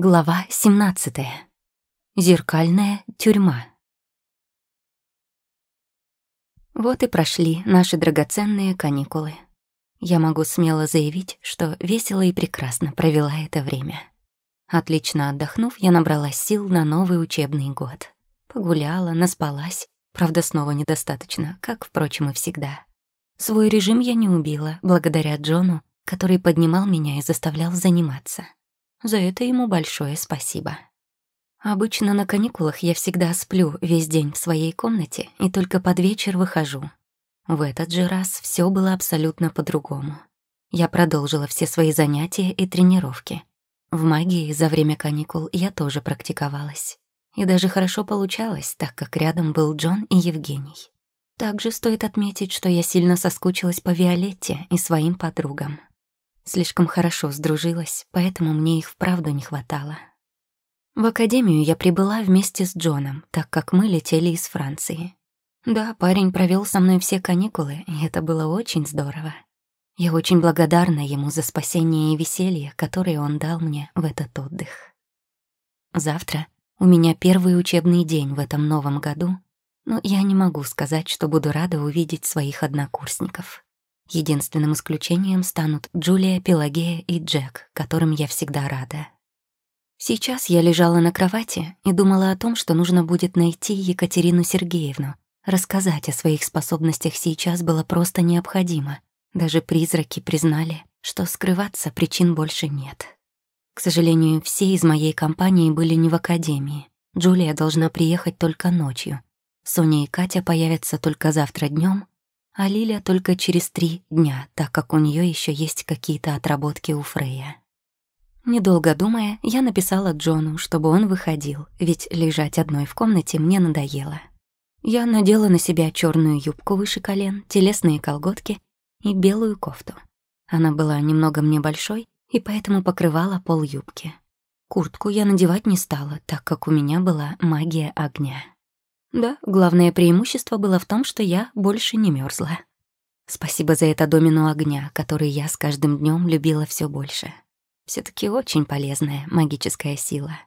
Глава 17. Зеркальная тюрьма. Вот и прошли наши драгоценные каникулы. Я могу смело заявить, что весело и прекрасно провела это время. Отлично отдохнув, я набралась сил на новый учебный год. Погуляла, наспалась, правда, снова недостаточно, как, впрочем, и всегда. Свой режим я не убила, благодаря Джону, который поднимал меня и заставлял заниматься. За это ему большое спасибо. Обычно на каникулах я всегда сплю весь день в своей комнате и только под вечер выхожу. В этот же раз все было абсолютно по-другому. Я продолжила все свои занятия и тренировки. В магии за время каникул я тоже практиковалась. И даже хорошо получалось, так как рядом был Джон и Евгений. Также стоит отметить, что я сильно соскучилась по Виолетте и своим подругам. Слишком хорошо сдружилась, поэтому мне их вправду не хватало. В академию я прибыла вместе с Джоном, так как мы летели из Франции. Да, парень провел со мной все каникулы, и это было очень здорово. Я очень благодарна ему за спасение и веселье, которое он дал мне в этот отдых. Завтра у меня первый учебный день в этом новом году, но я не могу сказать, что буду рада увидеть своих однокурсников. Единственным исключением станут Джулия, Пелагея и Джек, которым я всегда рада. Сейчас я лежала на кровати и думала о том, что нужно будет найти Екатерину Сергеевну. Рассказать о своих способностях сейчас было просто необходимо. Даже призраки признали, что скрываться причин больше нет. К сожалению, все из моей компании были не в академии. Джулия должна приехать только ночью. Соня и Катя появятся только завтра днем, а Лиля только через три дня, так как у нее еще есть какие-то отработки у Фрея. Недолго думая, я написала Джону, чтобы он выходил, ведь лежать одной в комнате мне надоело. Я надела на себя черную юбку выше колен, телесные колготки и белую кофту. Она была немного мне большой, и поэтому покрывала пол юбки. Куртку я надевать не стала, так как у меня была магия огня. Да, главное преимущество было в том, что я больше не мерзла. Спасибо за это домину огня, который я с каждым днем любила все больше. все таки очень полезная магическая сила.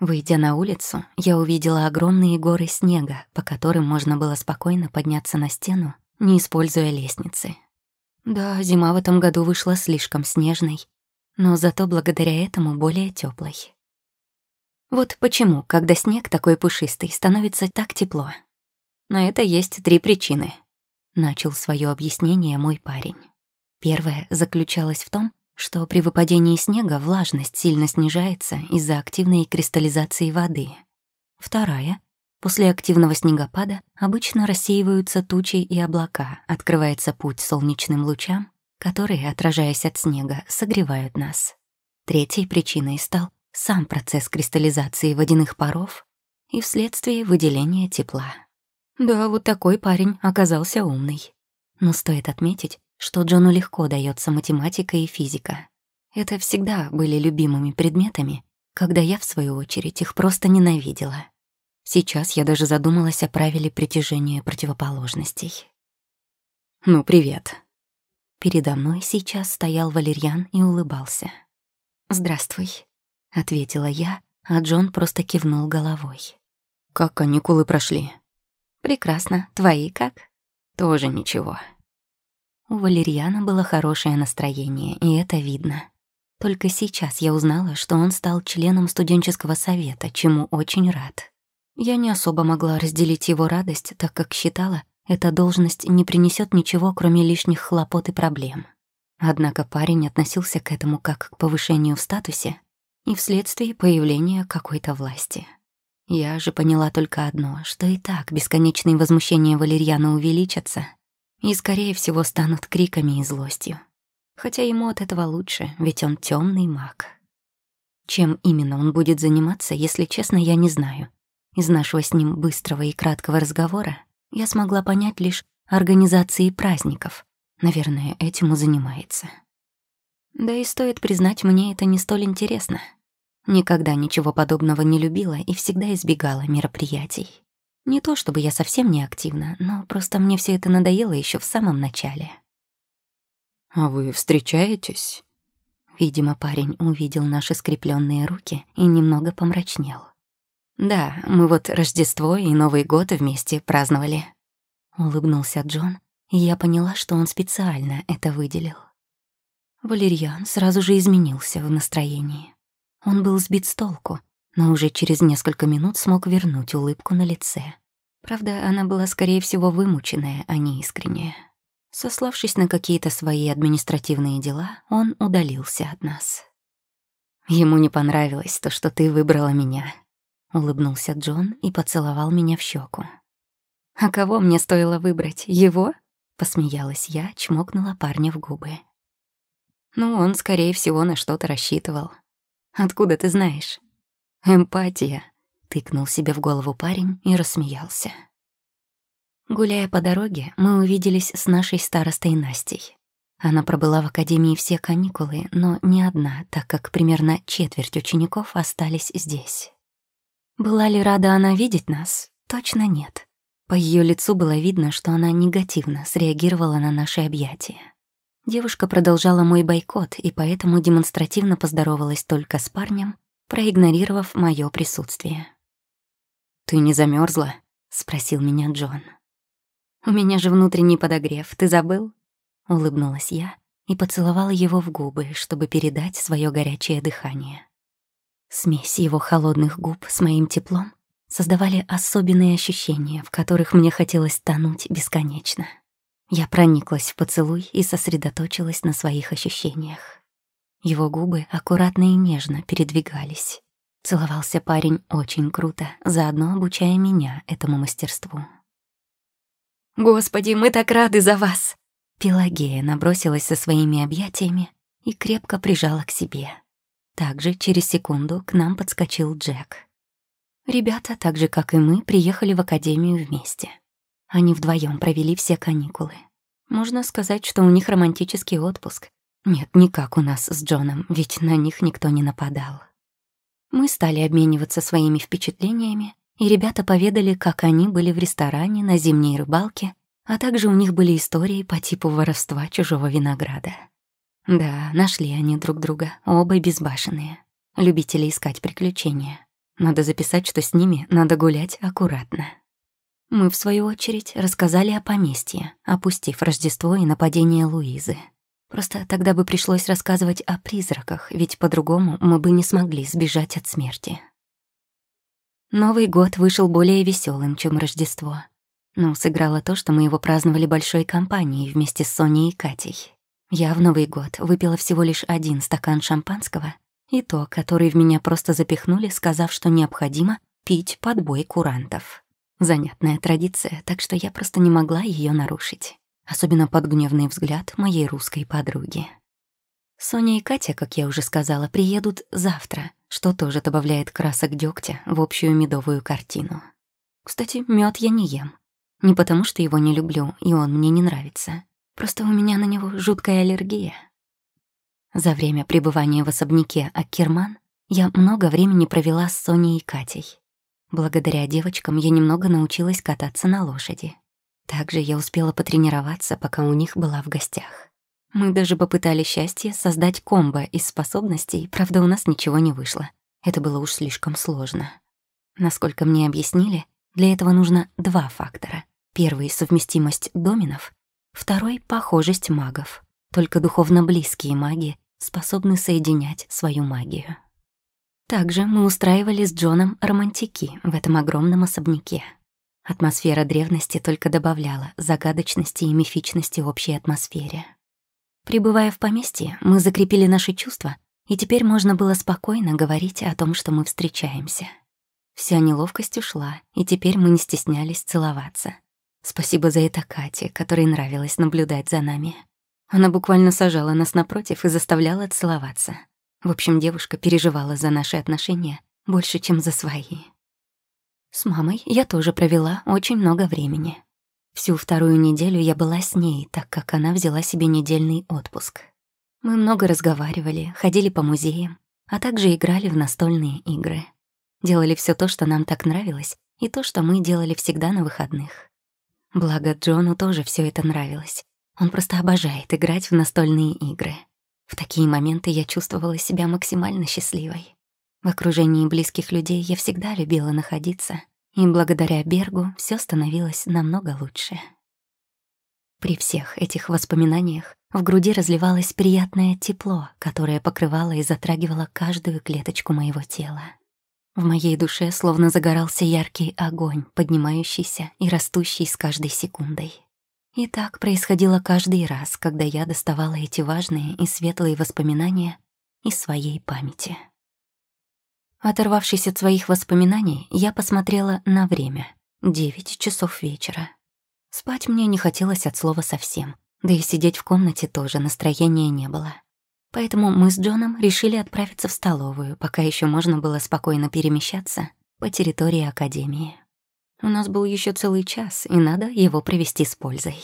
Выйдя на улицу, я увидела огромные горы снега, по которым можно было спокойно подняться на стену, не используя лестницы. Да, зима в этом году вышла слишком снежной, но зато благодаря этому более теплой. Вот почему, когда снег такой пушистый, становится так тепло. На это есть три причины. Начал свое объяснение мой парень. Первая заключалась в том, что при выпадении снега влажность сильно снижается из-за активной кристаллизации воды. Вторая — после активного снегопада обычно рассеиваются тучи и облака, открывается путь солнечным лучам, которые, отражаясь от снега, согревают нас. Третьей причиной стал сам процесс кристаллизации водяных паров и вследствие выделения тепла. Да, вот такой парень оказался умный. Но стоит отметить, что Джону легко дается математика и физика. Это всегда были любимыми предметами, когда я, в свою очередь, их просто ненавидела. Сейчас я даже задумалась о правиле притяжения противоположностей. «Ну, привет». Передо мной сейчас стоял Валерьян и улыбался. «Здравствуй», — ответила я, а Джон просто кивнул головой. «Как каникулы прошли?» «Прекрасно. Твои как?» «Тоже ничего». У Валерьяна было хорошее настроение, и это видно. Только сейчас я узнала, что он стал членом студенческого совета, чему очень рад. Я не особо могла разделить его радость, так как считала, эта должность не принесет ничего, кроме лишних хлопот и проблем. Однако парень относился к этому как к повышению в статусе, и вследствие появления какой-то власти. Я же поняла только одно, что и так бесконечные возмущения Валерьяна увеличатся и, скорее всего, станут криками и злостью. Хотя ему от этого лучше, ведь он темный маг. Чем именно он будет заниматься, если честно, я не знаю. Из нашего с ним быстрого и краткого разговора я смогла понять лишь организации праздников. Наверное, этим и занимается. Да и стоит признать, мне это не столь интересно. Никогда ничего подобного не любила и всегда избегала мероприятий. Не то чтобы я совсем не активна, но просто мне все это надоело еще в самом начале. «А вы встречаетесь?» Видимо, парень увидел наши скрепленные руки и немного помрачнел. «Да, мы вот Рождество и Новый год вместе праздновали», — улыбнулся Джон, и я поняла, что он специально это выделил. Валерьян сразу же изменился в настроении. Он был сбит с толку, но уже через несколько минут смог вернуть улыбку на лице. Правда, она была, скорее всего, вымученная, а не искренняя. Сославшись на какие-то свои административные дела, он удалился от нас. «Ему не понравилось то, что ты выбрала меня», — улыбнулся Джон и поцеловал меня в щеку. «А кого мне стоило выбрать? Его?» — посмеялась я, чмокнула парня в губы. «Ну, он, скорее всего, на что-то рассчитывал. Откуда ты знаешь?» «Эмпатия», — тыкнул себе в голову парень и рассмеялся. Гуляя по дороге, мы увиделись с нашей старостой Настей. Она пробыла в академии все каникулы, но не одна, так как примерно четверть учеников остались здесь. Была ли рада она видеть нас? Точно нет. По ее лицу было видно, что она негативно среагировала на наши объятия. Девушка продолжала мой бойкот и поэтому демонстративно поздоровалась только с парнем, проигнорировав мое присутствие. «Ты не замерзла? спросил меня Джон. «У меня же внутренний подогрев, ты забыл?» Улыбнулась я и поцеловала его в губы, чтобы передать свое горячее дыхание. Смесь его холодных губ с моим теплом создавали особенные ощущения, в которых мне хотелось тонуть бесконечно. Я прониклась в поцелуй и сосредоточилась на своих ощущениях. Его губы аккуратно и нежно передвигались. Целовался парень очень круто, заодно обучая меня этому мастерству. «Господи, мы так рады за вас!» Пелагея набросилась со своими объятиями и крепко прижала к себе. Также через секунду к нам подскочил Джек. Ребята, так же как и мы, приехали в академию вместе. Они вдвоем провели все каникулы. Можно сказать, что у них романтический отпуск. Нет, не как у нас с Джоном, ведь на них никто не нападал. Мы стали обмениваться своими впечатлениями, и ребята поведали, как они были в ресторане на зимней рыбалке, а также у них были истории по типу воровства чужого винограда. Да, нашли они друг друга, оба безбашенные, любители искать приключения. Надо записать, что с ними надо гулять аккуратно. Мы, в свою очередь, рассказали о поместье, опустив Рождество и нападение Луизы. Просто тогда бы пришлось рассказывать о призраках, ведь по-другому мы бы не смогли сбежать от смерти. Новый год вышел более веселым, чем Рождество. Но сыграло то, что мы его праздновали большой компанией вместе с Соней и Катей. Я в Новый год выпила всего лишь один стакан шампанского, и то, который в меня просто запихнули, сказав, что необходимо пить подбой курантов. Занятная традиция, так что я просто не могла ее нарушить. Особенно под гневный взгляд моей русской подруги. Соня и Катя, как я уже сказала, приедут завтра, что тоже добавляет красок дегтя в общую медовую картину. Кстати, мед я не ем. Не потому, что его не люблю, и он мне не нравится. Просто у меня на него жуткая аллергия. За время пребывания в особняке Аккерман я много времени провела с Соней и Катей. Благодаря девочкам я немного научилась кататься на лошади. Также я успела потренироваться, пока у них была в гостях. Мы даже попытали счастье создать комбо из способностей, правда, у нас ничего не вышло. Это было уж слишком сложно. Насколько мне объяснили, для этого нужно два фактора. Первый — совместимость доминов, второй — похожесть магов. Только духовно близкие маги способны соединять свою магию. Также мы устраивали с Джоном романтики в этом огромном особняке. Атмосфера древности только добавляла загадочности и мифичности общей атмосфере. Прибывая в поместье, мы закрепили наши чувства, и теперь можно было спокойно говорить о том, что мы встречаемся. Вся неловкость ушла, и теперь мы не стеснялись целоваться. Спасибо за это Кате, которой нравилось наблюдать за нами. Она буквально сажала нас напротив и заставляла целоваться. В общем, девушка переживала за наши отношения больше, чем за свои. С мамой я тоже провела очень много времени. Всю вторую неделю я была с ней, так как она взяла себе недельный отпуск. Мы много разговаривали, ходили по музеям, а также играли в настольные игры. Делали все то, что нам так нравилось, и то, что мы делали всегда на выходных. Благо, Джону тоже все это нравилось. Он просто обожает играть в настольные игры. В такие моменты я чувствовала себя максимально счастливой. В окружении близких людей я всегда любила находиться, и благодаря Бергу все становилось намного лучше. При всех этих воспоминаниях в груди разливалось приятное тепло, которое покрывало и затрагивало каждую клеточку моего тела. В моей душе словно загорался яркий огонь, поднимающийся и растущий с каждой секундой. И так происходило каждый раз, когда я доставала эти важные и светлые воспоминания из своей памяти. Оторвавшись от своих воспоминаний, я посмотрела на время — девять часов вечера. Спать мне не хотелось от слова совсем, да и сидеть в комнате тоже настроения не было. Поэтому мы с Джоном решили отправиться в столовую, пока еще можно было спокойно перемещаться по территории Академии. У нас был еще целый час, и надо его провести с пользой.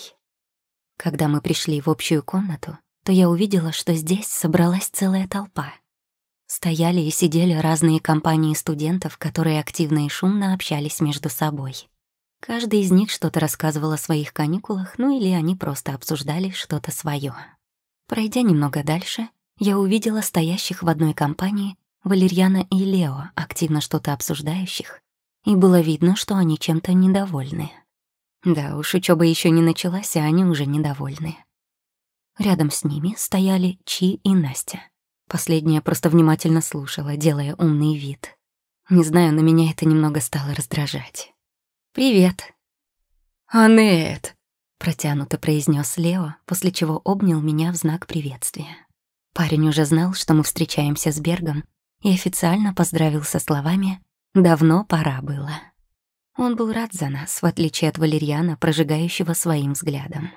Когда мы пришли в общую комнату, то я увидела, что здесь собралась целая толпа. Стояли и сидели разные компании студентов, которые активно и шумно общались между собой. Каждый из них что-то рассказывал о своих каникулах, ну или они просто обсуждали что-то свое. Пройдя немного дальше, я увидела стоящих в одной компании Валерьяна и Лео, активно что-то обсуждающих, и было видно, что они чем-то недовольны. Да уж, учёба ещё не началась, а они уже недовольны. Рядом с ними стояли Чи и Настя. Последняя просто внимательно слушала, делая умный вид. Не знаю, на меня это немного стало раздражать. «Привет». «Анет», — протянуто произнес Лео, после чего обнял меня в знак приветствия. Парень уже знал, что мы встречаемся с Бергом, и официально поздравил со словами «давно пора было». Он был рад за нас, в отличие от Валерьяна, прожигающего своим взглядом.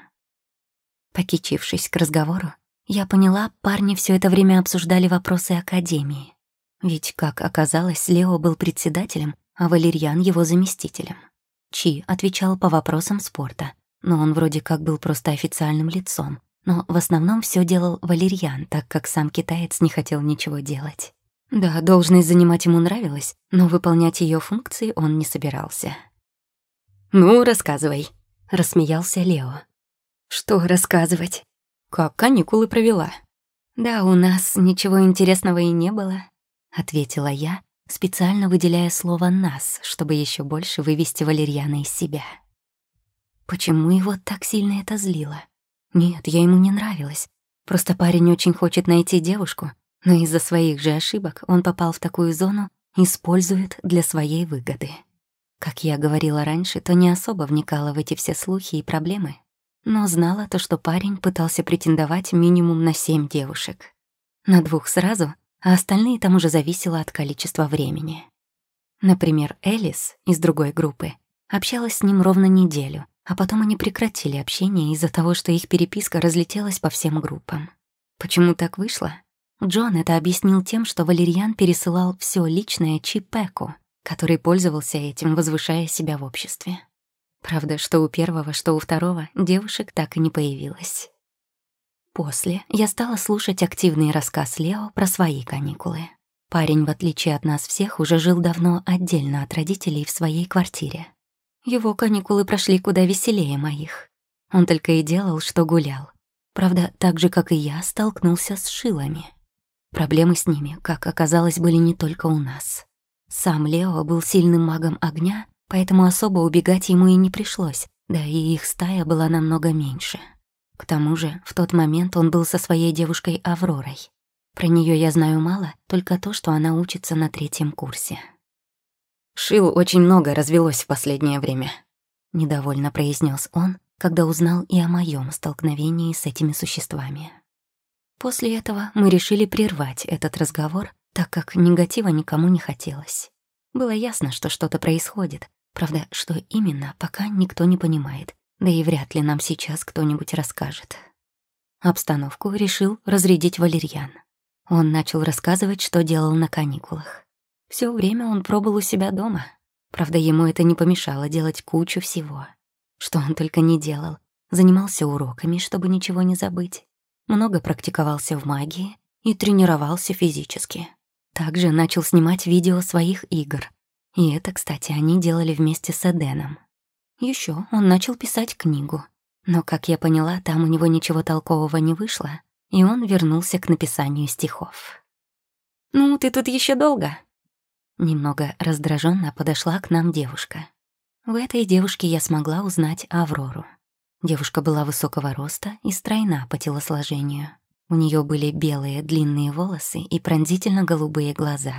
Покичившись к разговору, я поняла, парни все это время обсуждали вопросы Академии. Ведь, как оказалось, Лео был председателем, а Валерьян — его заместителем. Чи отвечал по вопросам спорта, но он вроде как был просто официальным лицом, но в основном все делал Валерьян, так как сам китаец не хотел ничего делать. Да, должность занимать ему нравилась, но выполнять ее функции он не собирался. «Ну, рассказывай», — рассмеялся Лео. «Что рассказывать? Как каникулы провела?» «Да, у нас ничего интересного и не было», — ответила я, специально выделяя слово «нас», чтобы еще больше вывести Валерьяна из себя. Почему его так сильно это злило? Нет, я ему не нравилась. Просто парень очень хочет найти девушку, но из-за своих же ошибок он попал в такую зону, использует для своей выгоды. Как я говорила раньше, то не особо вникала в эти все слухи и проблемы, но знала то, что парень пытался претендовать минимум на семь девушек. На двух сразу, а остальные там уже зависело от количества времени. Например, Элис из другой группы общалась с ним ровно неделю, а потом они прекратили общение из-за того, что их переписка разлетелась по всем группам. Почему так вышло? Джон это объяснил тем, что Валерьян пересылал все личное Чипеку, который пользовался этим, возвышая себя в обществе. Правда, что у первого, что у второго девушек так и не появилось. После я стала слушать активный рассказ Лео про свои каникулы. Парень, в отличие от нас всех, уже жил давно отдельно от родителей в своей квартире. Его каникулы прошли куда веселее моих. Он только и делал, что гулял. Правда, так же, как и я, столкнулся с шилами. Проблемы с ними, как оказалось, были не только у нас. Сам Лео был сильным магом огня, поэтому особо убегать ему и не пришлось, да и их стая была намного меньше. К тому же, в тот момент он был со своей девушкой Авророй. Про нее я знаю мало, только то, что она учится на третьем курсе. Шил очень много развелось в последнее время», — недовольно произнес он, когда узнал и о моем столкновении с этими существами. После этого мы решили прервать этот разговор, так как негатива никому не хотелось. Было ясно, что что-то происходит, правда, что именно, пока никто не понимает, да и вряд ли нам сейчас кто-нибудь расскажет. Обстановку решил разрядить Валерьян. Он начал рассказывать, что делал на каникулах. Все время он пробыл у себя дома. Правда, ему это не помешало делать кучу всего. Что он только не делал. Занимался уроками, чтобы ничего не забыть. Много практиковался в магии и тренировался физически. Также начал снимать видео своих игр. И это, кстати, они делали вместе с Эденом. Еще он начал писать книгу. Но, как я поняла, там у него ничего толкового не вышло, и он вернулся к написанию стихов. «Ну, ты тут еще долго?» Немного раздраженно подошла к нам девушка. В этой девушке я смогла узнать Аврору. Девушка была высокого роста и стройна по телосложению. У нее были белые длинные волосы и пронзительно-голубые глаза.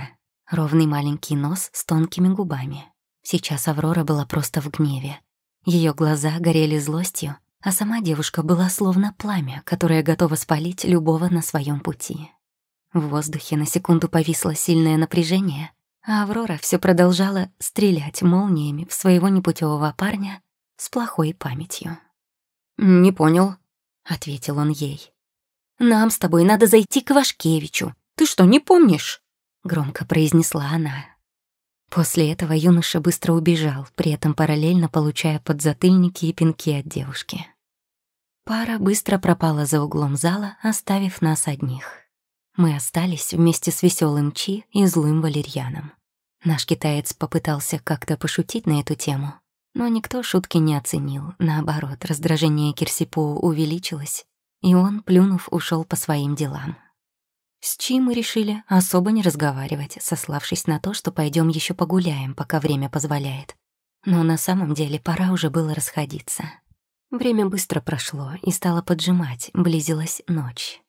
Ровный маленький нос с тонкими губами. Сейчас Аврора была просто в гневе. Ее глаза горели злостью, а сама девушка была словно пламя, которое готово спалить любого на своем пути. В воздухе на секунду повисло сильное напряжение, а Аврора все продолжала стрелять молниями в своего непутевого парня с плохой памятью. «Не понял», — ответил он ей. «Нам с тобой надо зайти к Вашкевичу. Ты что, не помнишь?» — громко произнесла она. После этого юноша быстро убежал, при этом параллельно получая подзатыльники и пинки от девушки. Пара быстро пропала за углом зала, оставив нас одних. Мы остались вместе с веселым Чи и злым валерьяном. Наш китаец попытался как-то пошутить на эту тему, но никто шутки не оценил. Наоборот, раздражение Кирсипо увеличилось, и он, плюнув, ушел по своим делам. С Чи мы решили особо не разговаривать, сославшись на то, что пойдем еще погуляем, пока время позволяет. Но на самом деле пора уже было расходиться. Время быстро прошло и стало поджимать, близилась ночь.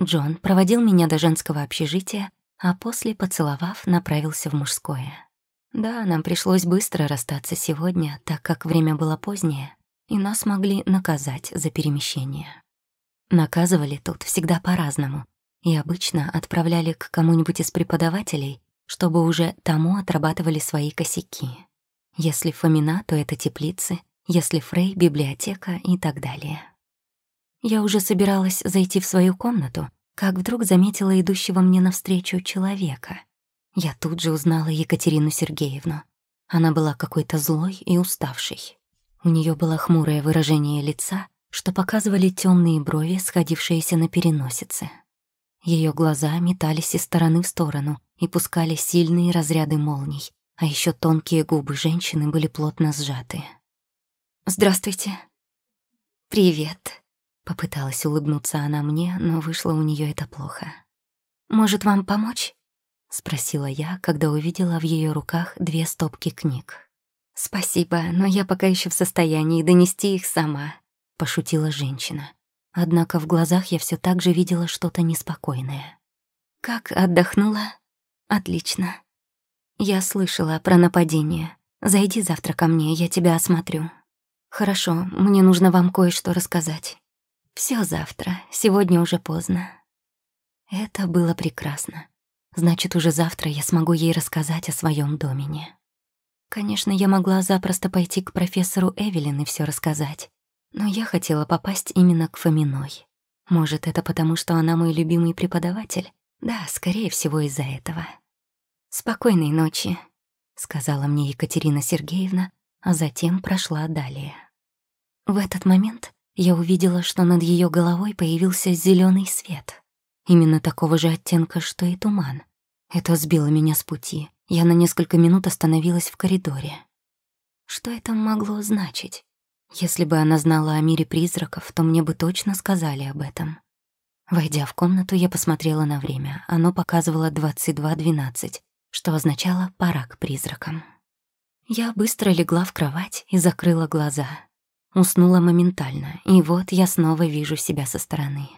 Джон проводил меня до женского общежития, а после, поцеловав, направился в мужское. Да, нам пришлось быстро расстаться сегодня, так как время было позднее, и нас могли наказать за перемещение. Наказывали тут всегда по-разному, и обычно отправляли к кому-нибудь из преподавателей, чтобы уже тому отрабатывали свои косяки. Если Фомина, то это теплицы, если Фрей — библиотека и так далее. Я уже собиралась зайти в свою комнату, как вдруг заметила идущего мне навстречу человека. Я тут же узнала Екатерину Сергеевну. Она была какой-то злой и уставшей. У нее было хмурое выражение лица, что показывали темные брови, сходившиеся на переносице. Ее глаза метались из стороны в сторону и пускали сильные разряды молний, а еще тонкие губы женщины были плотно сжаты. «Здравствуйте». «Привет», — попыталась улыбнуться она мне, но вышло у нее это плохо. «Может, вам помочь?» — спросила я, когда увидела в ее руках две стопки книг. «Спасибо, но я пока еще в состоянии донести их сама», — пошутила женщина. Однако в глазах я все так же видела что-то неспокойное. «Как отдохнула?» «Отлично. Я слышала про нападение. Зайди завтра ко мне, я тебя осмотрю». «Хорошо, мне нужно вам кое-что рассказать. Все завтра, сегодня уже поздно». Это было прекрасно. Значит, уже завтра я смогу ей рассказать о своем домене. Конечно, я могла запросто пойти к профессору Эвелин и все рассказать. Но я хотела попасть именно к Фоминой. Может, это потому, что она мой любимый преподаватель? Да, скорее всего, из-за этого. «Спокойной ночи», — сказала мне Екатерина Сергеевна, а затем прошла далее. В этот момент я увидела, что над ее головой появился зеленый свет. Именно такого же оттенка, что и туман. Это сбило меня с пути. Я на несколько минут остановилась в коридоре. Что это могло значить? Если бы она знала о мире призраков, то мне бы точно сказали об этом. Войдя в комнату, я посмотрела на время. Оно показывало 22.12, что означало «пора к призракам». Я быстро легла в кровать и закрыла глаза. Уснула моментально, и вот я снова вижу себя со стороны.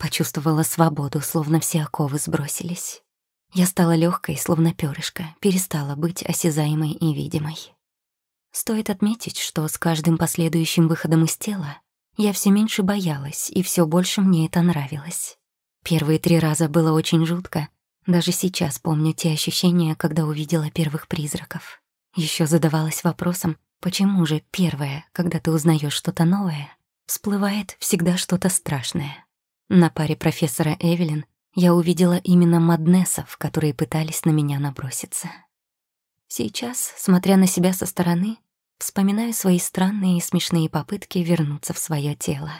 Почувствовала свободу, словно все оковы сбросились. Я стала легкой, словно перышко, перестала быть осязаемой и видимой. Стоит отметить, что с каждым последующим выходом из тела я все меньше боялась, и все больше мне это нравилось. Первые три раза было очень жутко. Даже сейчас помню те ощущения, когда увидела первых призраков. Еще задавалась вопросом, почему же первое, когда ты узнаешь что-то новое, всплывает всегда что-то страшное. На паре профессора Эвелин я увидела именно маднесов, которые пытались на меня наброситься. Сейчас, смотря на себя со стороны, вспоминаю свои странные и смешные попытки вернуться в свое тело.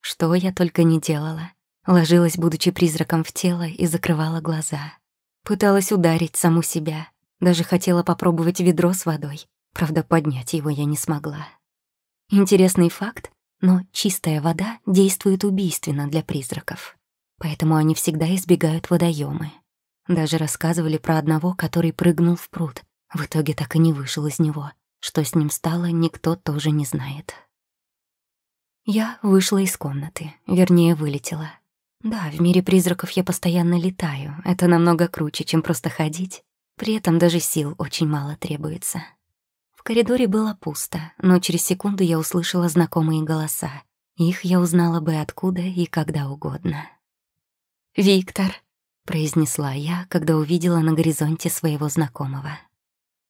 Что я только не делала. Ложилась, будучи призраком в тело, и закрывала глаза. Пыталась ударить саму себя. Даже хотела попробовать ведро с водой. Правда, поднять его я не смогла. Интересный факт но чистая вода действует убийственно для призраков. Поэтому они всегда избегают водоемы. Даже рассказывали про одного, который прыгнул в пруд. В итоге так и не вышел из него. Что с ним стало, никто тоже не знает. Я вышла из комнаты, вернее, вылетела. Да, в мире призраков я постоянно летаю. Это намного круче, чем просто ходить. При этом даже сил очень мало требуется. Коридоре было пусто, но через секунду я услышала знакомые голоса. Их я узнала бы откуда и когда угодно. «Виктор», — произнесла я, когда увидела на горизонте своего знакомого.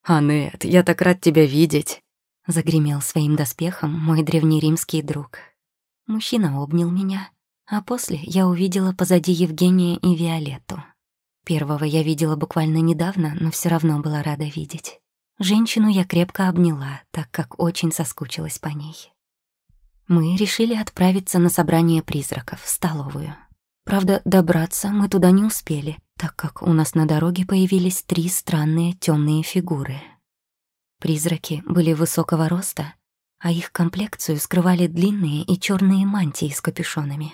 «Анет, я так рад тебя видеть», — загремел своим доспехом мой древнеримский друг. Мужчина обнял меня, а после я увидела позади Евгения и Виолетту. Первого я видела буквально недавно, но все равно была рада видеть. Женщину я крепко обняла, так как очень соскучилась по ней. Мы решили отправиться на собрание призраков в столовую. Правда, добраться мы туда не успели, так как у нас на дороге появились три странные темные фигуры. Призраки были высокого роста, а их комплекцию скрывали длинные и черные мантии с капюшонами.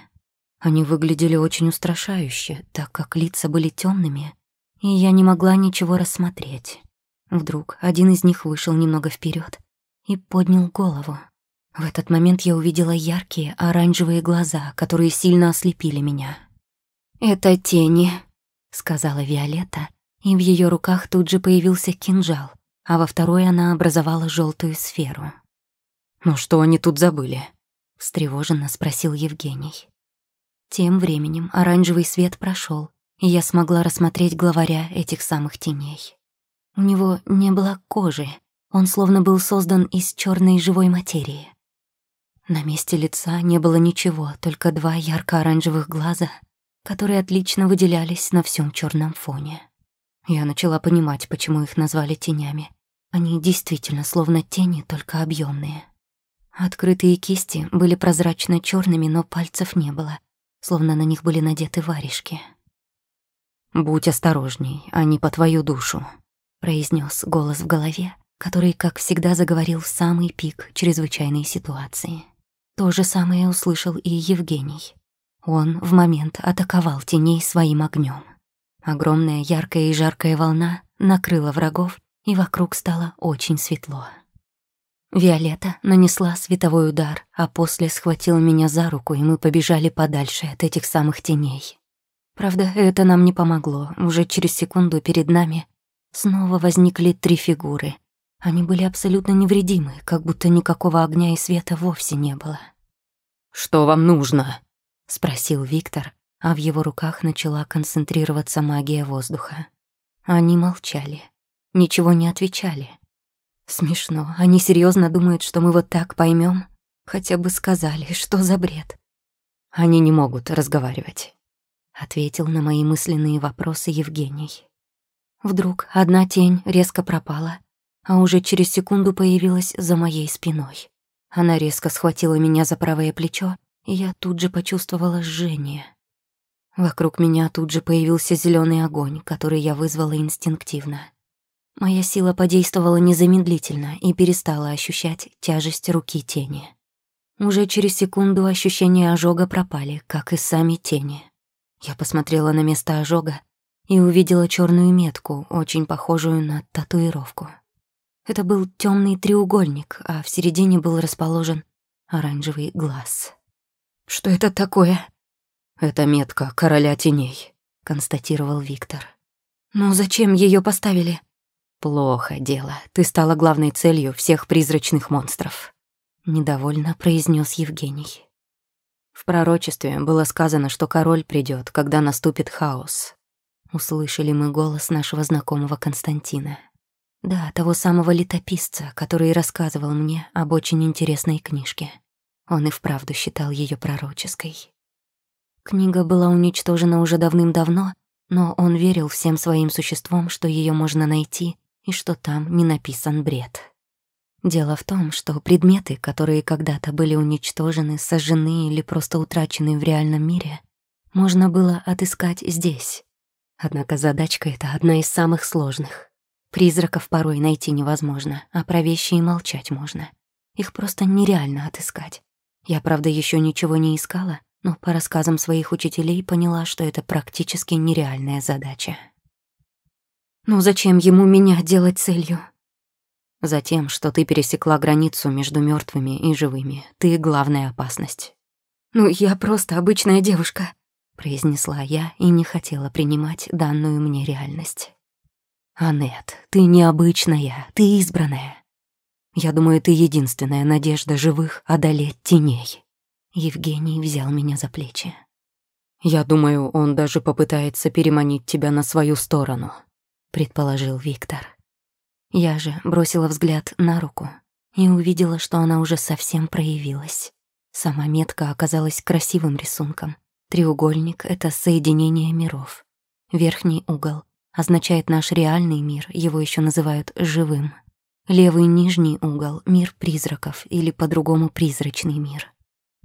Они выглядели очень устрашающе, так как лица были темными, и я не могла ничего рассмотреть. Вдруг один из них вышел немного вперед и поднял голову. В этот момент я увидела яркие оранжевые глаза, которые сильно ослепили меня. «Это тени», — сказала Виолетта, и в ее руках тут же появился кинжал, а во второй она образовала желтую сферу. «Ну что они тут забыли?» — встревоженно спросил Евгений. Тем временем оранжевый свет прошел, и я смогла рассмотреть главаря этих самых теней. У него не было кожи, он словно был создан из черной живой материи. На месте лица не было ничего, только два ярко-оранжевых глаза, которые отлично выделялись на всем черном фоне. Я начала понимать, почему их назвали тенями. Они действительно словно тени, только объемные. Открытые кисти были прозрачно черными, но пальцев не было, словно на них были надеты варежки. «Будь осторожней, они по твою душу», — произнес голос в голове, который, как всегда, заговорил в самый пик чрезвычайной ситуации. То же самое услышал и Евгений. Он в момент атаковал теней своим огнем. Огромная яркая и жаркая волна накрыла врагов, и вокруг стало очень светло. Виолетта нанесла световой удар, а после схватила меня за руку, и мы побежали подальше от этих самых теней. Правда, это нам не помогло. Уже через секунду перед нами снова возникли три фигуры, они были абсолютно невредимы, как будто никакого огня и света вовсе не было. «Что вам нужно?» — спросил Виктор, а в его руках начала концентрироваться магия воздуха. Они молчали, ничего не отвечали. Смешно, они серьезно думают, что мы вот так поймем? Хотя бы сказали, что за бред. Они не могут разговаривать, ответил на мои мысленные вопросы Евгений. Вдруг одна тень резко пропала, а уже через секунду появилась за моей спиной. Она резко схватила меня за правое плечо, и я тут же почувствовала жжение. Вокруг меня тут же появился зеленый огонь, который я вызвала инстинктивно. Моя сила подействовала незамедлительно и перестала ощущать тяжесть руки тени. Уже через секунду ощущения ожога пропали, как и сами тени. Я посмотрела на место ожога и увидела черную метку, очень похожую на татуировку. Это был темный треугольник, а в середине был расположен оранжевый глаз. «Что это такое?» «Это метка короля теней», — констатировал Виктор. «Ну зачем ее поставили?» «Плохо дело. Ты стала главной целью всех призрачных монстров», — недовольно произнес Евгений. В пророчестве было сказано, что король придет, когда наступит хаос. Услышали мы голос нашего знакомого Константина. Да, того самого летописца, который рассказывал мне об очень интересной книжке. Он и вправду считал ее пророческой. Книга была уничтожена уже давным-давно, но он верил всем своим существом, что ее можно найти и что там не написан бред. Дело в том, что предметы, которые когда-то были уничтожены, сожжены или просто утрачены в реальном мире, можно было отыскать здесь. Однако задачка эта одна из самых сложных. Призраков порой найти невозможно, а про вещи и молчать можно. Их просто нереально отыскать. Я, правда, еще ничего не искала, но по рассказам своих учителей поняла, что это практически нереальная задача. «Ну зачем ему меня делать целью?» «Затем, что ты пересекла границу между мертвыми и живыми. Ты — главная опасность». «Ну, я просто обычная девушка», — произнесла я и не хотела принимать данную мне реальность. «Анет, ты необычная, ты избранная. Я думаю, ты единственная надежда живых одолеть теней». Евгений взял меня за плечи. «Я думаю, он даже попытается переманить тебя на свою сторону», — предположил Виктор. Я же бросила взгляд на руку и увидела, что она уже совсем проявилась. Сама метка оказалась красивым рисунком. Треугольник — это соединение миров. Верхний угол означает наш реальный мир, его еще называют живым. Левый нижний угол — мир призраков или по-другому призрачный мир.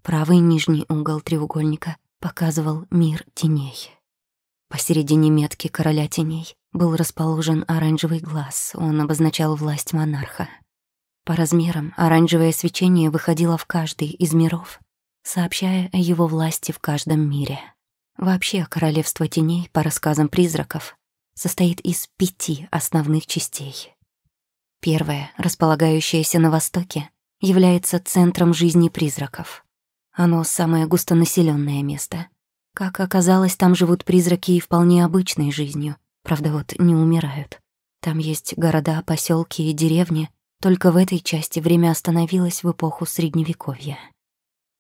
Правый нижний угол треугольника показывал мир теней. Посередине метки короля теней был расположен оранжевый глаз, он обозначал власть монарха. По размерам оранжевое свечение выходило в каждый из миров, сообщая о его власти в каждом мире. Вообще, королевство теней, по рассказам призраков, состоит из пяти основных частей. Первая, располагающаяся на востоке, является центром жизни призраков. Оно самое густонаселенное место. Как оказалось, там живут призраки и вполне обычной жизнью, правда вот не умирают. Там есть города, поселки и деревни, только в этой части время остановилось в эпоху Средневековья.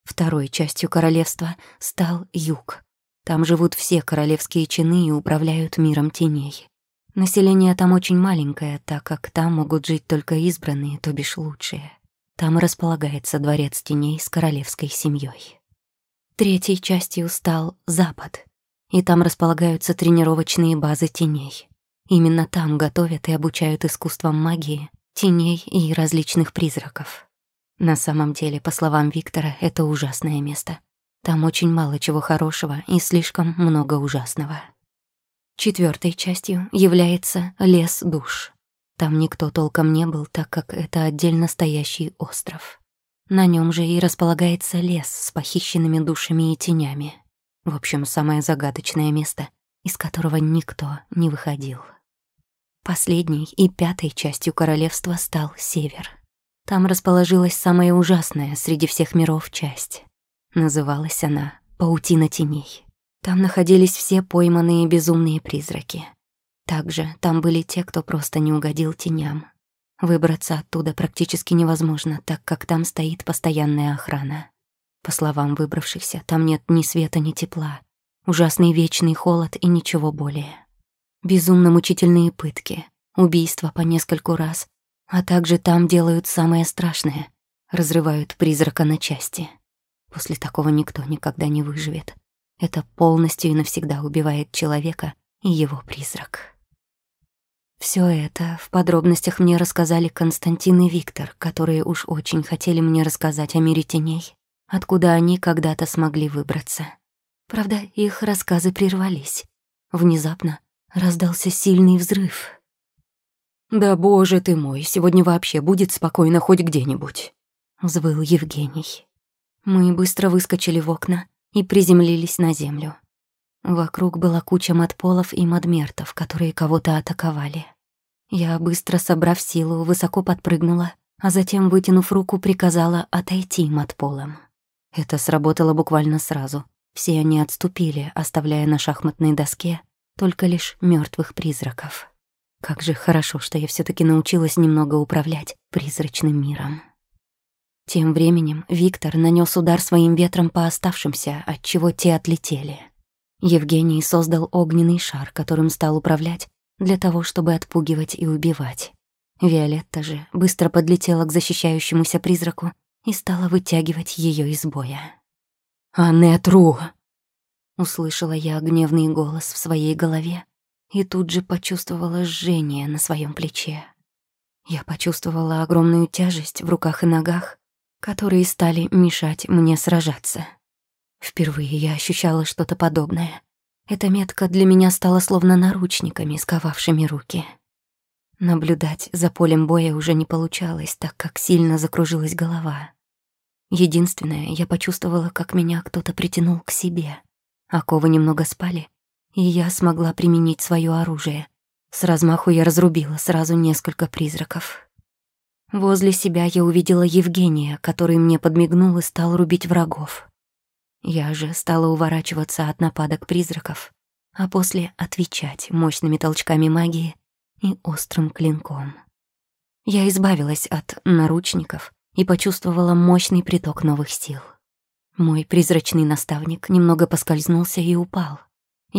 Второй частью королевства стал юг. Там живут все королевские чины и управляют миром теней. Население там очень маленькое, так как там могут жить только избранные, то бишь лучшие. Там располагается дворец теней с королевской семьей. Третьей частью стал Запад, и там располагаются тренировочные базы теней. Именно там готовят и обучают искусствам магии, теней и различных призраков. На самом деле, по словам Виктора, это ужасное место. Там очень мало чего хорошего и слишком много ужасного. Четвертой частью является лес душ. Там никто толком не был, так как это отдельно стоящий остров. На нем же и располагается лес с похищенными душами и тенями. В общем, самое загадочное место, из которого никто не выходил. Последней и пятой частью королевства стал север. Там расположилась самая ужасная среди всех миров часть. Называлась она «Паутина теней». Там находились все пойманные безумные призраки. Также там были те, кто просто не угодил теням. Выбраться оттуда практически невозможно, так как там стоит постоянная охрана. По словам выбравшихся, там нет ни света, ни тепла. Ужасный вечный холод и ничего более. Безумно мучительные пытки, убийства по нескольку раз, а также там делают самое страшное — разрывают призрака на части. После такого никто никогда не выживет. Это полностью и навсегда убивает человека и его призрак. Все это в подробностях мне рассказали Константин и Виктор, которые уж очень хотели мне рассказать о мире теней, откуда они когда-то смогли выбраться. Правда, их рассказы прервались. Внезапно раздался сильный взрыв. «Да боже ты мой, сегодня вообще будет спокойно хоть где-нибудь», — взвыл Евгений. Мы быстро выскочили в окна и приземлились на землю. Вокруг была куча матполов и мадмертов, которые кого-то атаковали. Я, быстро собрав силу, высоко подпрыгнула, а затем, вытянув руку, приказала отойти матполом. Это сработало буквально сразу. Все они отступили, оставляя на шахматной доске только лишь мертвых призраков. Как же хорошо, что я все таки научилась немного управлять призрачным миром. Тем временем Виктор нанес удар своим ветром по оставшимся, от чего те отлетели. Евгений создал огненный шар, которым стал управлять для того, чтобы отпугивать и убивать. Виолетта же быстро подлетела к защищающемуся призраку и стала вытягивать ее из боя. «Анетру!» Услышала я гневный голос в своей голове и тут же почувствовала жжение на своем плече. Я почувствовала огромную тяжесть в руках и ногах, которые стали мешать мне сражаться. Впервые я ощущала что-то подобное. Эта метка для меня стала словно наручниками, сковавшими руки. Наблюдать за полем боя уже не получалось, так как сильно закружилась голова. Единственное, я почувствовала, как меня кто-то притянул к себе. Оковы немного спали, и я смогла применить свое оружие. С размаху я разрубила сразу несколько призраков. Возле себя я увидела Евгения, который мне подмигнул и стал рубить врагов. Я же стала уворачиваться от нападок призраков, а после отвечать мощными толчками магии и острым клинком. Я избавилась от наручников и почувствовала мощный приток новых сил. Мой призрачный наставник немного поскользнулся и упал.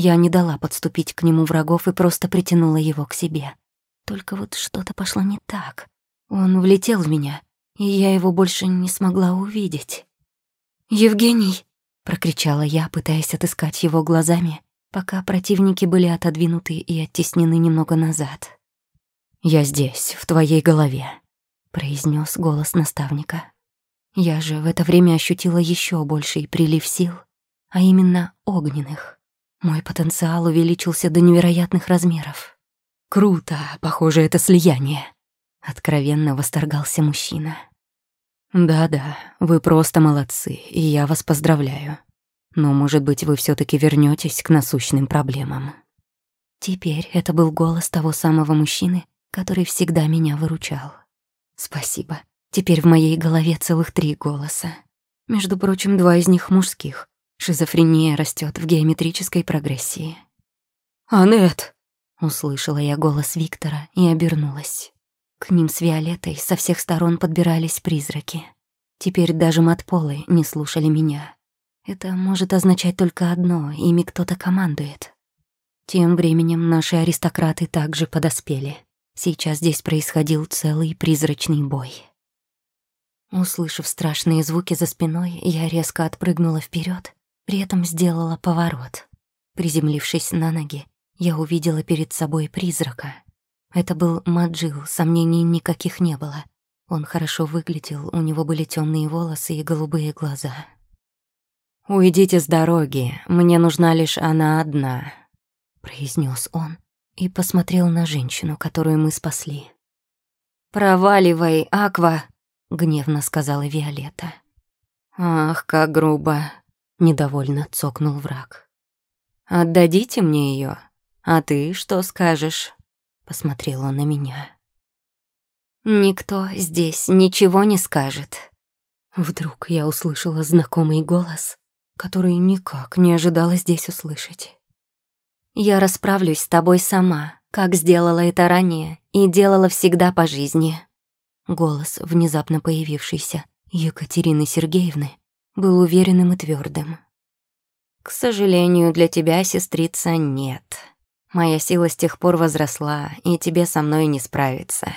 Я не дала подступить к нему врагов и просто притянула его к себе. Только вот что-то пошло не так. Он влетел в меня, и я его больше не смогла увидеть. «Евгений!» — прокричала я, пытаясь отыскать его глазами, пока противники были отодвинуты и оттеснены немного назад. «Я здесь, в твоей голове», — произнес голос наставника. Я же в это время ощутила еще больший прилив сил, а именно огненных. Мой потенциал увеличился до невероятных размеров. «Круто! Похоже, это слияние!» Откровенно восторгался мужчина. «Да-да, вы просто молодцы, и я вас поздравляю. Но, может быть, вы все таки вернетесь к насущным проблемам». Теперь это был голос того самого мужчины, который всегда меня выручал. Спасибо. Теперь в моей голове целых три голоса. Между прочим, два из них мужских. Шизофрения растет в геометрической прогрессии. «Анет!» — услышала я голос Виктора и обернулась. К ним с Виолеттой со всех сторон подбирались призраки. Теперь даже матполы не слушали меня. Это может означать только одно — ими кто-то командует. Тем временем наши аристократы также подоспели. Сейчас здесь происходил целый призрачный бой. Услышав страшные звуки за спиной, я резко отпрыгнула вперед, при этом сделала поворот. Приземлившись на ноги, я увидела перед собой призрака — это был Маджил, сомнений никаких не было. Он хорошо выглядел, у него были темные волосы и голубые глаза. «Уйдите с дороги, мне нужна лишь она одна», — произнес он и посмотрел на женщину, которую мы спасли. «Проваливай, Аква!» — гневно сказала Виолетта. «Ах, как грубо!» — недовольно цокнул враг. «Отдадите мне ее, а ты что скажешь?» посмотрел он на меня. «Никто здесь ничего не скажет». Вдруг я услышала знакомый голос, который никак не ожидала здесь услышать. «Я расправлюсь с тобой сама, как сделала это ранее и делала всегда по жизни». Голос, внезапно появившийся, Екатерины Сергеевны, был уверенным и твердым. «К сожалению, для тебя, сестрица, нет. Моя сила с тех пор возросла, и тебе со мной не справиться.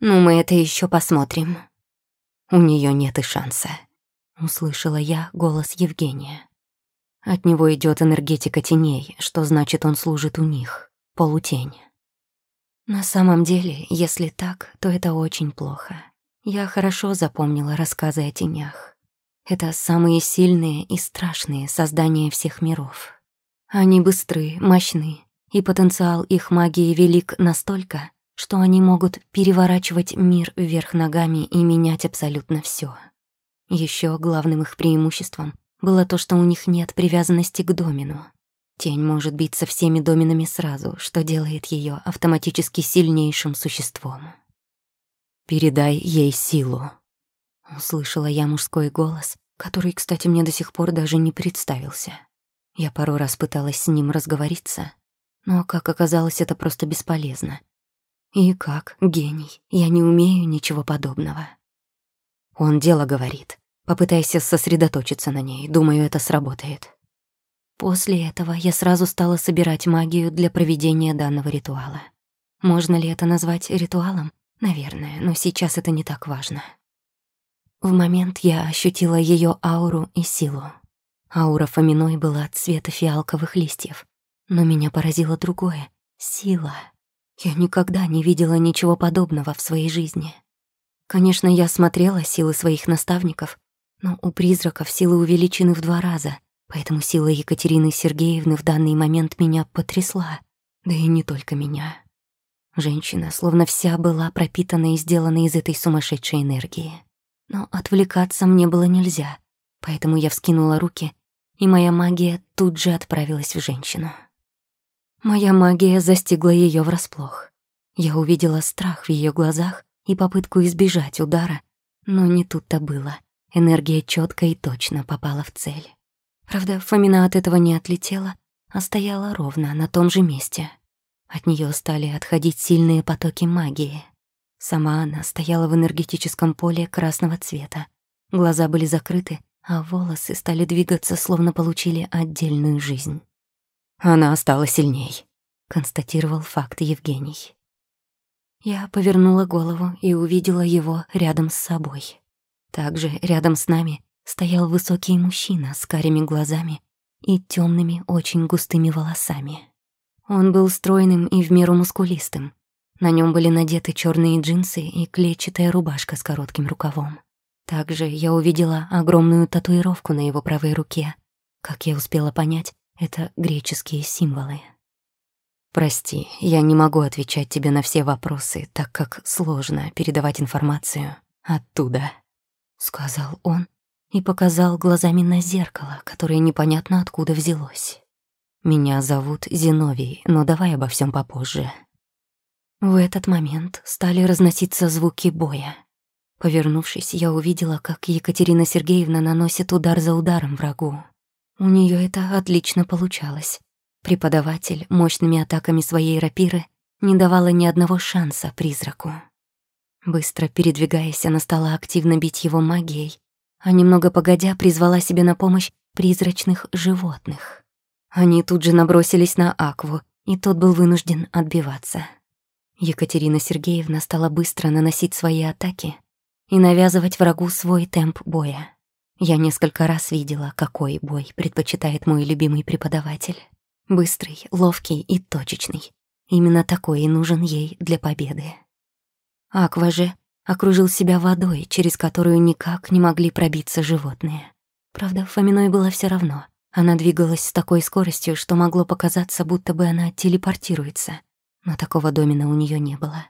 Ну, мы это еще посмотрим. У нее нет и шанса. Услышала я голос Евгения. От него идет энергетика теней, что значит, он служит у них. Полутень. На самом деле, если так, то это очень плохо. Я хорошо запомнила рассказы о тенях. Это самые сильные и страшные создания всех миров. Они быстры, мощны, и потенциал их магии велик настолько, что они могут переворачивать мир вверх ногами и менять абсолютно все. Еще главным их преимуществом было то, что у них нет привязанности к домину. Тень может бить со всеми доминами сразу, что делает ее автоматически сильнейшим существом. «Передай ей силу», — услышала я мужской голос, который, кстати, мне до сих пор даже не представился. Я пару раз пыталась с ним разговориться, но, как оказалось, это просто бесполезно. И как, гений, я не умею ничего подобного. Он дело говорит. Попытайся сосредоточиться на ней, думаю, это сработает. После этого я сразу стала собирать магию для проведения данного ритуала. Можно ли это назвать ритуалом? Наверное, но сейчас это не так важно. В момент я ощутила ее ауру и силу. Аура Фоминой была цвета фиалковых листьев, но меня поразило другое — сила. Я никогда не видела ничего подобного в своей жизни. Конечно, я смотрела силы своих наставников, но у призраков силы увеличены в два раза, поэтому сила Екатерины Сергеевны в данный момент меня потрясла. Да и не только меня. Женщина словно вся была пропитана и сделана из этой сумасшедшей энергии. Но отвлекаться мне было нельзя, поэтому я вскинула руки, и моя магия тут же отправилась в женщину. Моя магия застигла ее врасплох. Я увидела страх в ее глазах и попытку избежать удара, но не тут-то было. Энергия четко и точно попала в цель. Правда, Фомина от этого не отлетела, а стояла ровно на том же месте. От нее стали отходить сильные потоки магии. Сама она стояла в энергетическом поле красного цвета. Глаза были закрыты, а волосы стали двигаться, словно получили отдельную жизнь. «Она стала сильней», — констатировал факт Евгений. Я повернула голову и увидела его рядом с собой. Также рядом с нами стоял высокий мужчина с карими глазами и темными, очень густыми волосами. Он был стройным и в меру мускулистым. На нем были надеты черные джинсы и клетчатая рубашка с коротким рукавом. Также я увидела огромную татуировку на его правой руке. Как я успела понять, это греческие символы. Прости, я не могу отвечать тебе на все вопросы, так как сложно передавать информацию оттуда, сказал он и показал глазами на зеркало, которое непонятно откуда взялось. Меня зовут Зиновий, но давай обо всем попозже. В этот момент стали разноситься звуки боя. Повернувшись, я увидела, как Екатерина Сергеевна наносит удар за ударом врагу. У нее это отлично получалось. Преподаватель мощными атаками своей рапиры не давала ни одного шанса призраку. Быстро передвигаясь, она стала активно бить его магией, а немного погодя призвала себе на помощь призрачных животных. Они тут же набросились на Акву, и тот был вынужден отбиваться. Екатерина Сергеевна стала быстро наносить свои атаки и навязывать врагу свой темп боя. Я несколько раз видела, какой бой предпочитает мой любимый преподаватель. Быстрый, ловкий и точечный. Именно такой и нужен ей для победы. Аква же окружил себя водой, через которую никак не могли пробиться животные. Правда, Фоминой было все равно. Она двигалась с такой скоростью, что могло показаться, будто бы она телепортируется. Но такого домина у нее не было.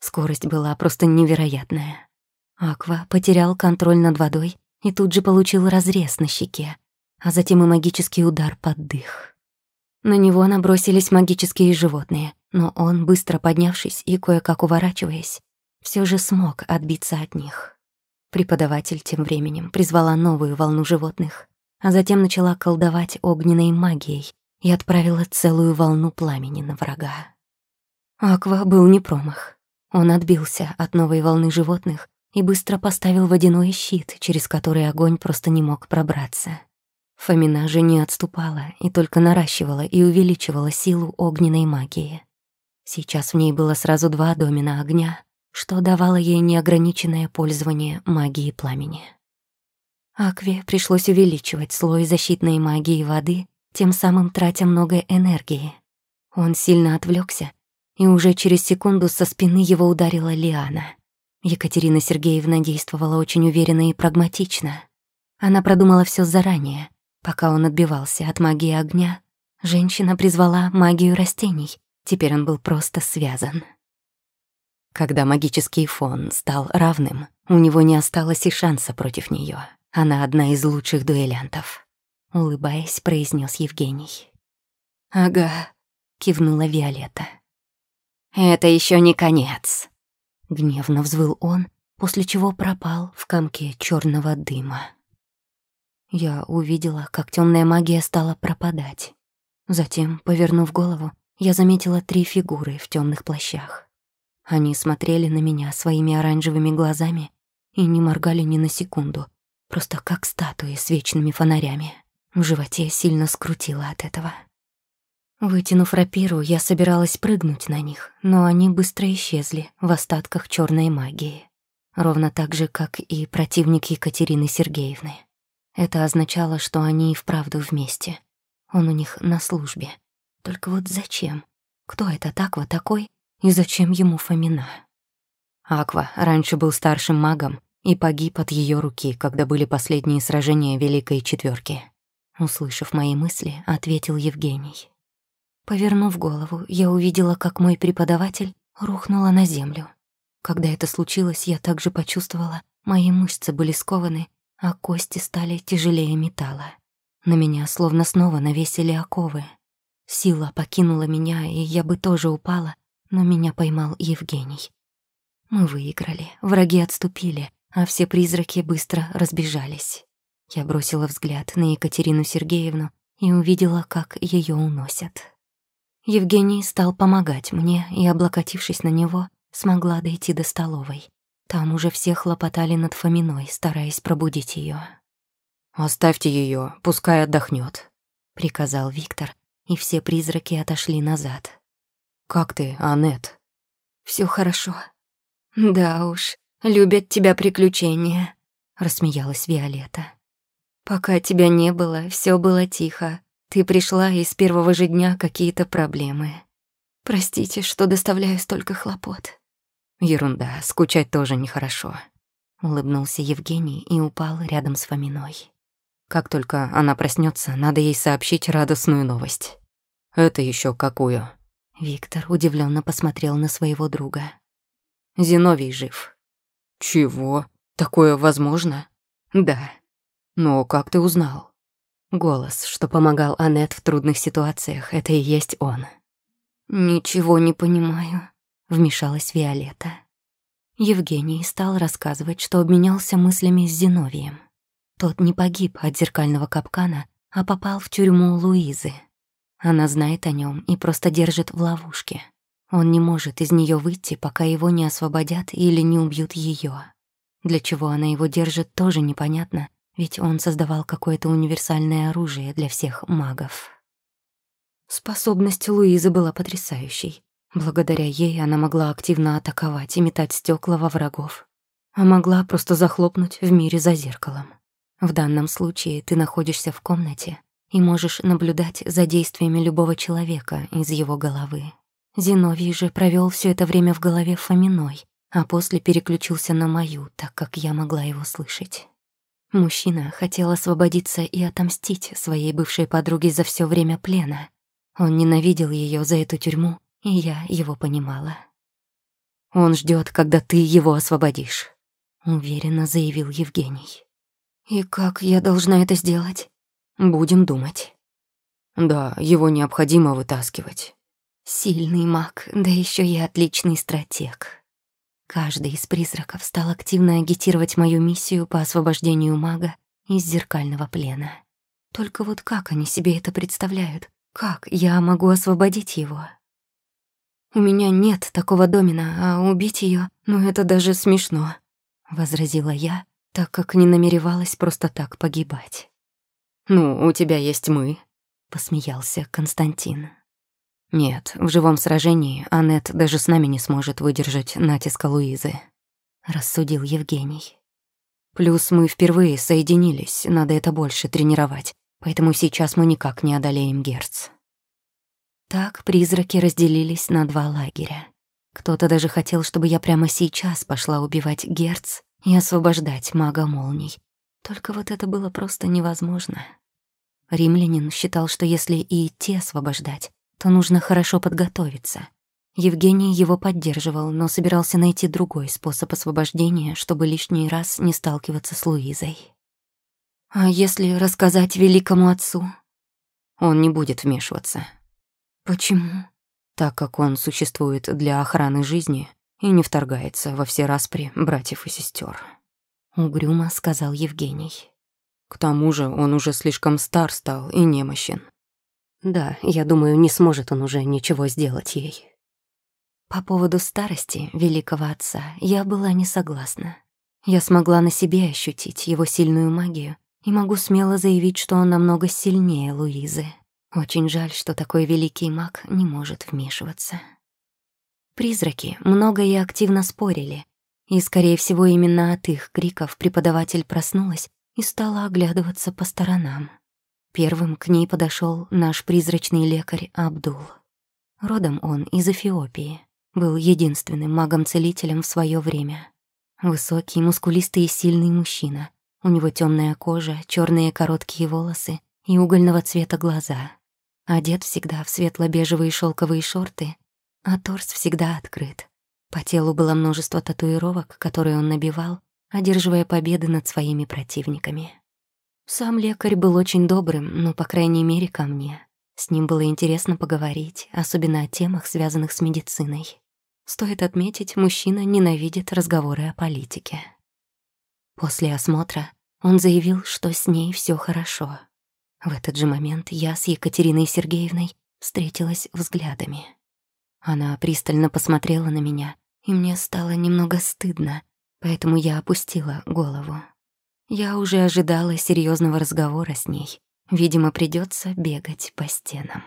Скорость была просто невероятная. Аква потерял контроль над водой и тут же получил разрез на щеке, а затем и магический удар под дых. На него набросились магические животные, но он, быстро поднявшись и кое-как уворачиваясь, все же смог отбиться от них. Преподаватель тем временем призвала новую волну животных, а затем начала колдовать огненной магией и отправила целую волну пламени на врага. Аква был не промах. Он отбился от новой волны животных и быстро поставил водяной щит, через который огонь просто не мог пробраться. Фомина же не отступала и только наращивала и увеличивала силу огненной магии. Сейчас в ней было сразу два домена огня, что давало ей неограниченное пользование магией пламени. Акве пришлось увеличивать слой защитной магии воды, тем самым тратя много энергии. Он сильно отвлекся, и уже через секунду со спины его ударила Лиана. Екатерина Сергеевна действовала очень уверенно и прагматично. Она продумала все заранее, Пока он отбивался от магии огня, женщина призвала магию растений. Теперь он был просто связан. Когда магический фон стал равным, у него не осталось и шанса против нее. Она одна из лучших дуэлянтов. Улыбаясь, произнес Евгений. «Ага», — кивнула Виолетта. «Это еще не конец», — гневно взвыл он, после чего пропал в комке черного дыма. Я увидела, как темная магия стала пропадать. Затем, повернув голову, я заметила три фигуры в темных плащах. Они смотрели на меня своими оранжевыми глазами и не моргали ни на секунду, просто как статуи с вечными фонарями. В животе сильно скрутило от этого. Вытянув рапиру, я собиралась прыгнуть на них, но они быстро исчезли в остатках черной магии. Ровно так же, как и противник Екатерины Сергеевны. Это означало, что они и вправду вместе. Он у них на службе. Только вот зачем? Кто это Аква такой и зачем ему Фомина? Аква раньше был старшим магом и погиб от ее руки, когда были последние сражения Великой Четверки. Услышав мои мысли, ответил Евгений. Повернув голову, я увидела, как мой преподаватель рухнула на землю. Когда это случилось, я также почувствовала, Мои мышцы были скованы, а кости стали тяжелее металла. На меня словно снова навесили оковы. Сила покинула меня, и я бы тоже упала, но меня поймал Евгений. Мы выиграли, враги отступили, а все призраки быстро разбежались. Я бросила взгляд на Екатерину Сергеевну и увидела, как ее уносят. Евгений стал помогать мне, и, облокотившись на него, смогла дойти до столовой. Там уже все хлопотали над Фоминой, стараясь пробудить ее. «Оставьте ее, пускай отдохнет, приказал Виктор, и все призраки отошли назад. «Как ты, Аннет?» Все хорошо. Да уж, любят тебя приключения», — рассмеялась Виолетта. «Пока тебя не было, все было тихо. Ты пришла, и с первого же дня какие-то проблемы. Простите, что доставляю столько хлопот». «Ерунда, скучать тоже нехорошо», — улыбнулся Евгений и упал рядом с Фоминой. «Как только она проснется, надо ей сообщить радостную новость». «Это еще какую?» Виктор удивленно посмотрел на своего друга. «Зиновий жив». «Чего? Такое возможно?» «Да». «Но как ты узнал?» Голос, что помогал Аннет в трудных ситуациях, это и есть он. «Ничего не понимаю», — вмешалась Виолетта. Евгений стал рассказывать, что обменялся мыслями с Зиновием. Тот не погиб от зеркального капкана, а попал в тюрьму Луизы. Она знает о нем и просто держит в ловушке. Он не может из нее выйти, пока его не освободят или не убьют ее. Для чего она его держит, тоже непонятно, ведь он создавал какое-то универсальное оружие для всех магов. Способность Луизы была потрясающей. Благодаря ей она могла активно атаковать и метать стекла во врагов, а могла просто захлопнуть в мире за зеркалом. В данном случае ты находишься в комнате и можешь наблюдать за действиями любого человека из его головы. Зиновий же провел все это время в голове Фоминой, а после переключился на мою, так как я могла его слышать. Мужчина хотел освободиться и отомстить своей бывшей подруге за все время плена. Он ненавидел ее за эту тюрьму, и я его понимала. «Он ждет, когда ты его освободишь», — уверенно заявил Евгений. «И как я должна это сделать?» «Будем думать». «Да, его необходимо вытаскивать». «Сильный маг, да еще и отличный стратег». Каждый из призраков стал активно агитировать мою миссию по освобождению мага из зеркального плена. Только вот как они себе это представляют? Как я могу освободить его? У меня нет такого домина, а убить ее, ну это даже смешно, возразила я, так как не намеревалась просто так погибать. «Ну, у тебя есть мы», — посмеялся Константин. «Нет, в живом сражении Аннет даже с нами не сможет выдержать натиска Луизы», — рассудил Евгений. «Плюс мы впервые соединились, надо это больше тренировать, поэтому сейчас мы никак не одолеем Герц». Так призраки разделились на два лагеря. Кто-то даже хотел, чтобы я прямо сейчас пошла убивать Герц, и освобождать мага молний. Только вот это было просто невозможно. Римлянин считал, что если и идти освобождать, то нужно хорошо подготовиться. Евгений его поддерживал, но собирался найти другой способ освобождения, чтобы лишний раз не сталкиваться с Луизой. «А если рассказать великому отцу?» «Он не будет вмешиваться». «Почему?» «Так как он существует для охраны жизни и не вторгается во все распри братьев и сестер. Угрюмо сказал Евгений. К тому же он уже слишком стар стал и немощен. Да, я думаю, не сможет он уже ничего сделать ей. По поводу старости великого отца я была не согласна. Я смогла на себе ощутить его сильную магию и могу смело заявить, что он намного сильнее Луизы. Очень жаль, что такой великий маг не может вмешиваться. Призраки много и активно спорили, и, скорее всего, именно от их криков преподаватель проснулась и стала оглядываться по сторонам. Первым к ней подошел наш призрачный лекарь Абдул. Родом он из Эфиопии, был единственным магом-целителем в свое время. Высокий, мускулистый и сильный мужчина. У него темная кожа, черные короткие волосы и угольного цвета глаза. Одет всегда в светло-бежевые шелковые шорты а торс всегда открыт. По телу было множество татуировок, которые он набивал, одерживая победы над своими противниками. Сам лекарь был очень добрым, но, по крайней мере, ко мне. С ним было интересно поговорить, особенно о темах, связанных с медициной. Стоит отметить, мужчина ненавидит разговоры о политике. После осмотра он заявил, что с ней все хорошо. В этот же момент я с Екатериной Сергеевной встретилась взглядами. Она пристально посмотрела на меня, и мне стало немного стыдно, поэтому я опустила голову. Я уже ожидала серьезного разговора с ней. Видимо, придется бегать по стенам.